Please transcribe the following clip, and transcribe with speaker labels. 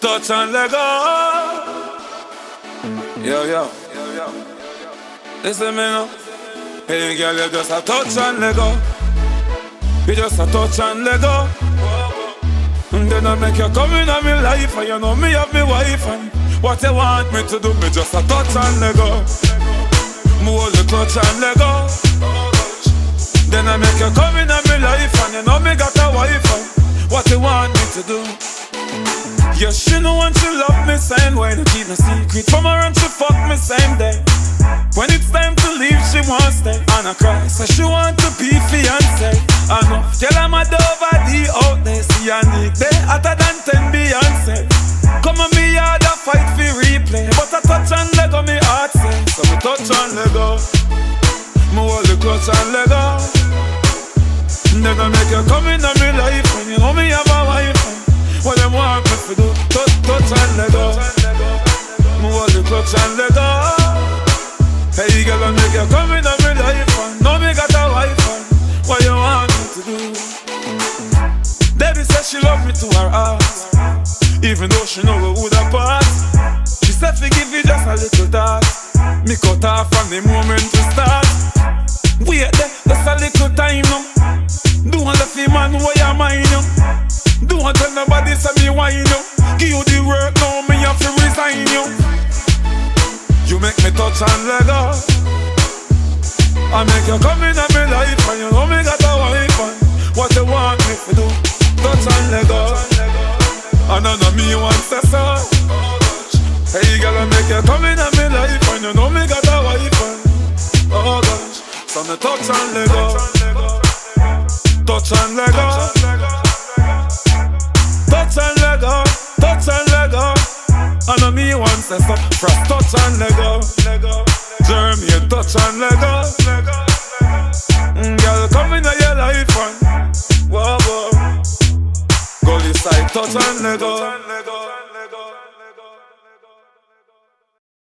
Speaker 1: touch and let go. Yo, yo. Listen me now. Oh. Hey, girl, you just a touch and let go. You just a touch and let go. And then I make you come in on me life, and you know me have me wife, and what you want me to do, me just a touch and let go. Me hold the touch and let go. Then I make you come in on me life, and you know me got a wife, and what you want me to do. Yeah, she know when she love me same way To keep no secret. From her and she fuck me same day. When it's time to leave, she won't stay. And I cry, so she want to be fiance I know, tell her my over the out there See a Nick, they hotter than 10 Beyonce. Come on me yard a fight for replay. But I touch and let go, me heart say. So me touch and let go. Me hold the clutch and let go. Never make you come in on me life When you know me have a wife what them want me to do? Touch, touch and let go. Me hold the clutch and let go. Hey girl, I make you come in my life and know me got a wife and what you want me to do? Baby says she love me to her heart, even though she know we would apart. She said forgive me just a little thought. Me cut off from the moment to start. Wait there, just a little time now. Don't let the man where you mind you. Don't tell nobody say me whine you. Give you the work now, me have to resign you. You make me touch and let go. I make you come in my life and you know me got a wife and what you want me to do. Touch and let go. And I know me want to so. Hey girl, I make you come in my life and you know me got a wife and oh gosh. So me touch and let go. Touch and let go. Say so. From touch and let go, Jeremy, touch and let go. Mm, girl, come into your life and whoa, whoa. Go this side, touch and let go.